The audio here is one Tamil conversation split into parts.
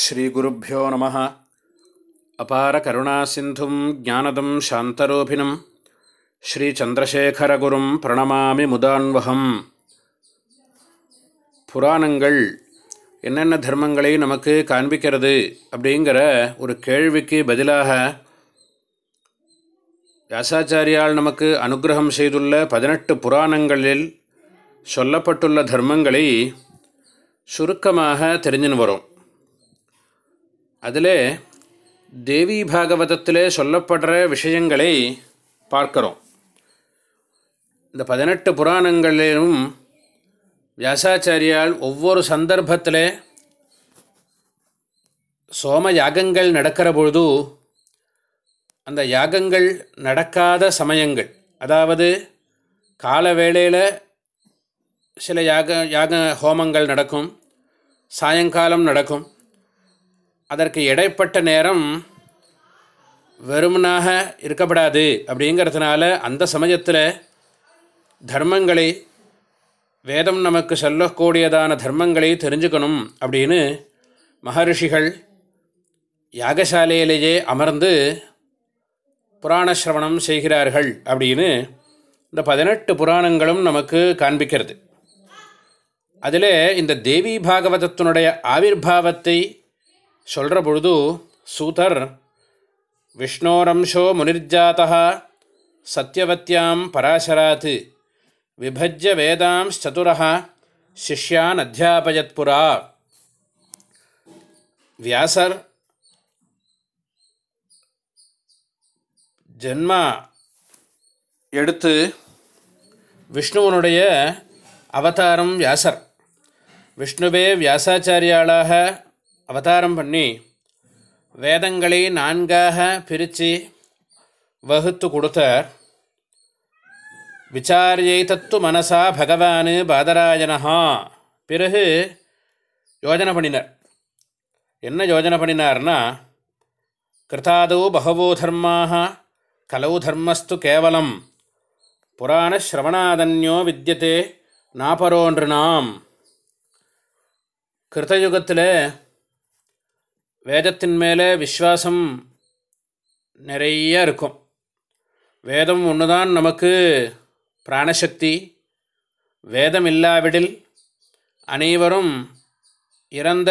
ஸ்ரீகுருப்போ நம. அபார கருணா சிந்தும் ஜானதம் சாந்தரூபிணம் ஸ்ரீச்சந்திரசேகரகுரும் பிரணமாமி முதான்வகம். புராணங்கள் என்னென்ன தர்மங்களை நமக்கு காண்பிக்கிறது அப்படிங்கிற ஒரு கேள்விக்கு பதிலாக வியாசாச்சாரியால் நமக்கு அனுகிரகம் செய்துள்ள பதினெட்டு புராணங்களில் சொல்லப்பட்டுள்ள தர்மங்களை சுருக்கமாக தெரிஞ்சுன்னு வரும். அதில் தேவி பாகவதத்திலே சொல்லப்படுற விஷயங்களை பார்க்கிறோம். இந்த பதினெட்டு புராணங்களிலும் வியாசாச்சாரியால் ஒவ்வொரு சந்தர்ப்பத்தில் சோம யாகங்கள் நடக்கிற பொழுது அந்த யாகங்கள் நடக்காத சமயங்கள் அதாவது கால வேளையில் சில யாக யாக ஹோமங்கள் நடக்கும் சாயங்காலம் நடக்கும் அதற்கு இடைப்பட்ட நேரம் வெறுமனாக இருக்கப்படாது அப்படிங்கிறதுனால அந்த சமயத்தில் தர்மங்களை வேதம் நமக்கு சொல்லக்கூடியதான தர்மங்களை தெரிஞ்சுக்கணும் அப்படின்னு மகரிஷிகள் யாகசாலையிலேயே அமர்ந்து புராணசிரவணம் செய்கிறார்கள் அப்படின்னு இந்த பதினெட்டு புராணங்களும் நமக்கு காண்பிக்கிறது. அதில் இந்த தேவி பாகவதத்தினுடைய ஆவிர்வாவத்தை சொல்கிற பொழுது சூதர் விஷ்ணோரம்சோ முனிர்ஜாத்தா சத்யவத்தியாம் பராசராத் விபஜ்ய வேதாம்ச்சதுரா சிஷ்யான் அத்தியாபயத்புரா வியாசர் ஜென்மா எடுத்து விஷ்ணுவனுடைய அவதாரம் வியாசர். விஷ்ணுவே வியாசாச்சாரியாளாக அவதாரம் பண்ணி வேதங்களை நான்காக பிரித்து வகுத்து கொடுத்தார். விசாரியை தத்து மனசா பகவானு பாதராயனஹா பிறகு யோஜனை பண்ணினார். என்ன யோஜனை பண்ணினார்னா கிருதாதோ பகவோ தர்மாக கலவு தர்மஸ்து கேவலம் புராண ஸ்ரவணாதன்யோ வித்தியதே நாபரோன்று நாம். கிருத்தயுகத்தில் வேதத்தின் மேலே விஸ்வாசம் நிறைய இருக்கும் வேதம் ஒன்று தான் நமக்கு பிராணசக்தி. வேதம் இல்லாவிடில் அனைவரும் இறந்த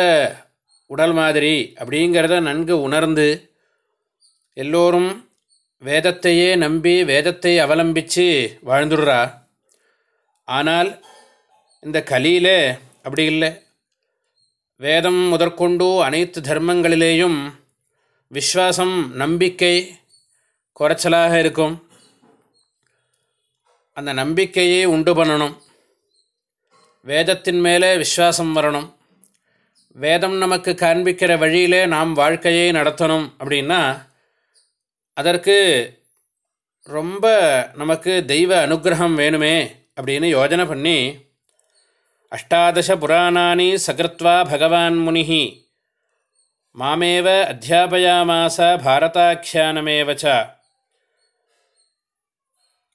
உடல் மாதிரி அப்படிங்கிறத நன்கு உணர்ந்து எல்லோரும் வேதத்தையே நம்பி வேதத்தை அவலம்பித்து வாழ்ந்துடுறா. ஆனால் இந்த கலியிலே அப்படி இல்லை. வேதம் முதற்கொண்டு அனைத்து தர்மங்களிலேயும் விஸ்வாசம் நம்பிக்கை குறைச்சலாக இருக்கும். அந்த நம்பிக்கையை உண்டு பண்ணணும். வேதத்தின் மேலே விஸ்வாசம் வரணும். வேதம் நமக்கு காண்பிக்கிற வழியிலே நாம் வாழ்க்கையை நடத்தணும் அப்படின்னா அதற்கு ரொம்ப நமக்கு தெய்வ அனுகிரகம் வேணுமே அப்படின்னு யோஜனை பண்ணி அஷ்டாதச புராணானி சகிருத்வா பகவான் முனி மாமேவ அத்தியாபயாமாச பாரதாக்கியானமேவச்ச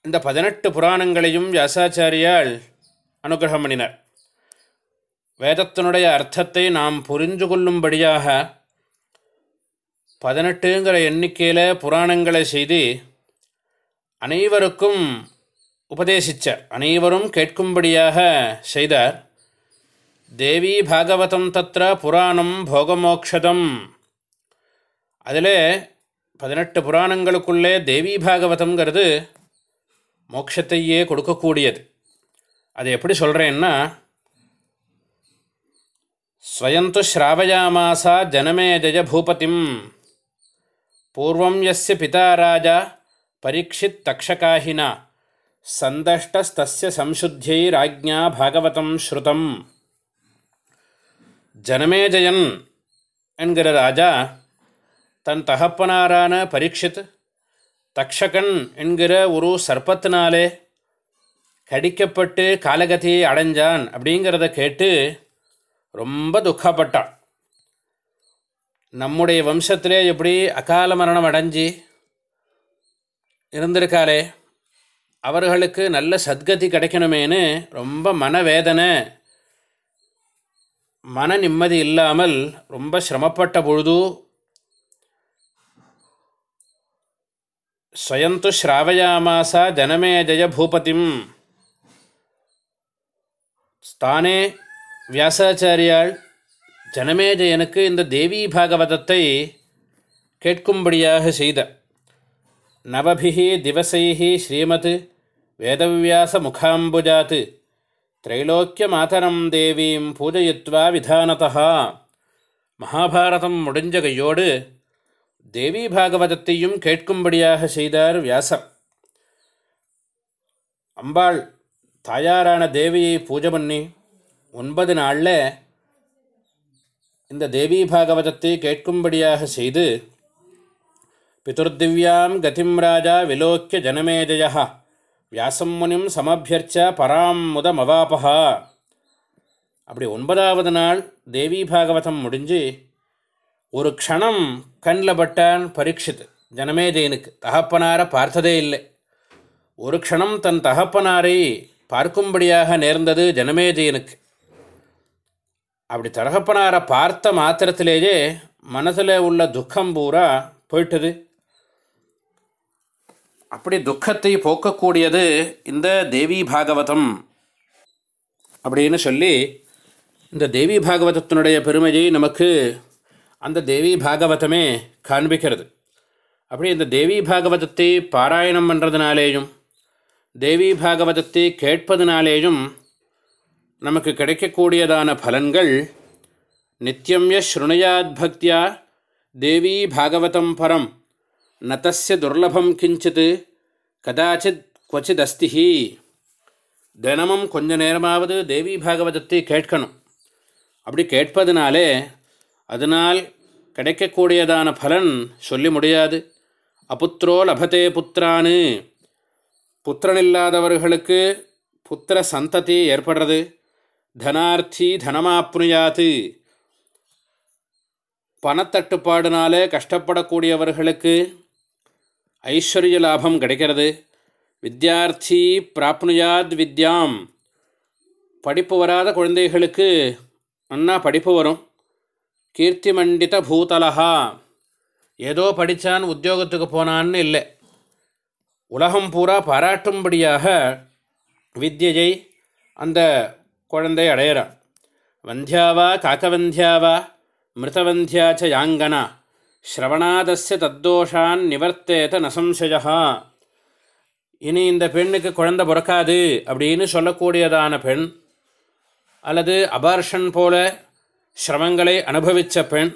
இந்த பதினெட்டு புராணங்களையும் வியாசாச்சாரியால் அனுகிரகம் பண்ணினார். வேதத்தினுடைய அர்த்தத்தை நாம் புரிஞ்சு கொள்ளும்படியாக பதினெட்டுங்கிற எண்ணிக்கையில் புராணங்களை செய்து அனைவருக்கும் உபதேசித்தார் அனைவரும் கேட்கும்படியாக செய்தார். தேவி பாகவதம் தத்திர புராணம் போகமோக்ஷதம். அதில் பதினெட்டு புராணங்களுக்குள்ளே தேவி பாகவதங்கிறது மோட்சத்தையே கொடுக்கக்கூடியது. அது எப்படி சொல்கிறேன்னா ஸ்வயந்து ஸ்ராவயாமாசா ஜனமே ஜய பூபதிம். பூர்வம் எஸ் பிதா ராஜா பரீட்சித் தக்ஷகாஹினா சந்தஷ்டஸ்தஸ்ய சம்சுத்தியை ராஜ்ஞா பாகவதம் ஸ்ருதம். ஜனமேஜயன் என்கிற ராஜா தன் தகப்பனாரான பரீட்சித் தக்ஷகன் என்கிற ஒரு சர்ப்பத்தினாலே கடிக்கப்பட்டு காலகதியை அடைஞ்சான் அப்படிங்கிறத கேட்டு ரொம்ப துக்கப்பட்டான். நம்முடைய வம்சத்திலே எப்படி அகால மரணம் அடைஞ்சி இருந்திருக்காளே? அவர்களுக்கு நல்ல சத்கதி கிடைக்கணுமேனு ரொம்ப மனவேதனை மன நிம்மதி இல்லாமல் ரொம்ப சிரமப்பட்ட பொழுது ஸ்வயந்து ஸ்ராவயாமாசா ஜனமேஜய பூபதிம். தானே வியாசாச்சாரியால் ஜனமேஜயனுக்கு இந்த தேவி பாகவதத்தை கேட்கும்படியாக செய்த. நவபிஹி திவசைஹி ஸ்ரீமத் வேதவியாச முகாம்புஜாத் திரைலோக்கிய மாதரம் தேவீம் பூஜயித்வா விதானதா மகாபாரதம் முடிஞ்ச கையோடு தேவி பாகவதத்தையும் கேட்கும்படியாக செய்தார் வியாசர் அம்பாள் தாயாரான தேவியை பூஜை பண்ணி ஒன்பது நாளில் இந்த தேவி பாகவதத்தை கேட்கும்படியாக செய்து பிதுர்திவ்யாம் கதிம் ராஜா விலோக்கிய ஜனமேஜயா வியாசம் முனிம் சமபியர்ச்ச பராம் முதமவாபகா அப்படி ஒன்பதாவது நாள் தேவி பாகவதம் முடிஞ்சு ஒரு க்ஷணம் கண்ணில் பட்டான் பரீட்சித் ஜனமேதேனுக்கு தகப்பனாரை பார்த்ததே இல்லை. ஒரு க்ஷணம் தன் தகப்பனாரை பார்க்கும்படியாக நேர்ந்தது ஜனமேதேனுக்கு அப்படி தகப்பனாரை பார்த்த மாத்திரத்திலேயே மனசில் உள்ள துக்கம் பூரா போயிட்டது. அப்படி துக்கத்தை போக்கக்கூடியது இந்த தேவி பாகவதம். அப்படின்னு சொல்லி இந்த தேவி பாகவதத்தினுடைய பெருமையை நமக்கு அந்த தேவி பாகவதமே காண்பிக்கிறது. அப்படி இந்த தேவி பாகவதத்தை பாராயணம் பண்ணுறதுனாலேயும் தேவி பாகவதத்தை கேட்பதனாலேயும் நமக்கு கிடைக்கக்கூடியதான பலன்கள் நித்தியம்ய ஸ்ருணயாத் பக்தியா தேவி பாகவதம் பரம். நதஸ்ய துர்லபம் கிஞ்சித் கதாச்சித் கொச்சித் அஸ்திஹி தினமும் கொஞ்ச நேரமாவது தேவி பாகவதத்தை கேட்கணும். அப்படி கேட்பதனாலே அதனால் கிடைக்கக்கூடியதான பலன் சொல்லி முடியாது. அபுத்ரோ லபத்தே புத்திரானு. புத்திரனில்லாதவர்களுக்கு புத்திர சந்ததி ஏற்படுறது. தனார்த்தி தனமாப்னுயாத்து பணத்தட்டுப்பாடுனாலே கஷ்டப்படக்கூடியவர்களுக்கு ஐஸ்வர்ய லாபம் கிடைக்கிறது. வித்யார்த்தி பிராப்னுயாத் வித்யாம். படிப்பு வராத குழந்தைகளுக்கு அண்ணா படிப்பு வரும். கீர்த்தி மண்டித பூதலகா. ஏதோ படித்தான் உத்தியோகத்துக்கு போனான்னு இல்லை. உலகம் பூரா பாராட்டும்படியாக வித்யை அந்த குழந்தை அடையிறான். வந்தியாவா காக்கவந்தியாவா மிருதவந்தியாச்ச யாங்கனா. ஸ்ரவணாதஸ்ய தத்தோஷான் நிவர்த்தேத நசம்சயா இனி இந்த பெண்ணுக்கு குழந்தை பிறக்காது அப்படின்னு சொல்லக்கூடியதான பெண் அல்லது அபார்ஷன் போல சிரமங்களை அனுபவித்த பெண்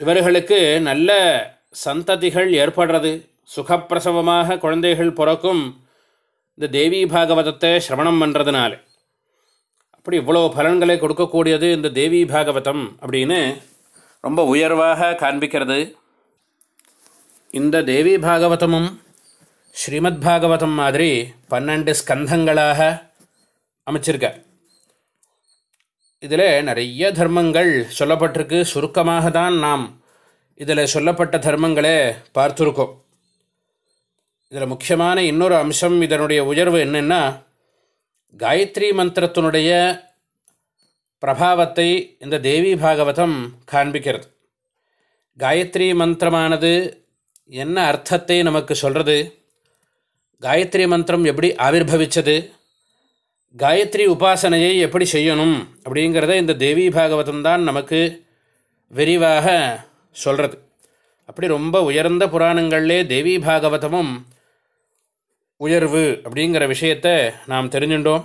இவர்களுக்கு நல்ல சந்ததிகள் ஏற்படுறது சுகப்பிரசவமாக குழந்தைகள் பிறக்கும் இந்த தேவி பாகவதத்தை சிரவணம் பண்ணுறதுனால அப்படி இவ்வளோ பலன்களை கொடுக்கக்கூடியது இந்த தேவி பாகவதம் அப்படின்னு ரொம்ப உயர்வாக காண்பிக்கிறது. இந்த தேவி பாகவதமும் ஸ்ரீமத் பாகவதம் மாதிரி பன்னெண்டு ஸ்கந்தங்களாக அமைச்சிருக்க. இதில் நிறைய தர்மங்கள் சொல்லப்பட்டிருக்கு. சுருக்கமாக தான் நாம் இதில் சொல்லப்பட்ட தர்மங்களே பார்த்துருக்கோம். இதில் முக்கியமான இன்னொரு அம்சம் இதனுடைய உயர்வு என்னென்னா காயத்ரி மந்திரத்தினுடைய பிரபாவத்தை இந்த தேவி பாகவதம் காண்பிக்கிறது. காயத்ரி மந்திரமானது என்ன அர்த்தத்தை நமக்கு சொல்கிறது காயத்ரி மந்திரம் எப்படி ஆவிர்வவிச்சது? காயத்ரி உபாசனையை எப்படி செய்யணும்? அப்படிங்கிறத இந்த தேவி பாகவதம் தான் நமக்கு விரிவாக சொல்கிறது அப்படி ரொம்ப உயர்ந்த புராணங்கள்லே தேவி பாகவதமும் உயர்வு அப்படிங்கிற விஷயத்தை நாம் தெரிஞ்சுட்டோம்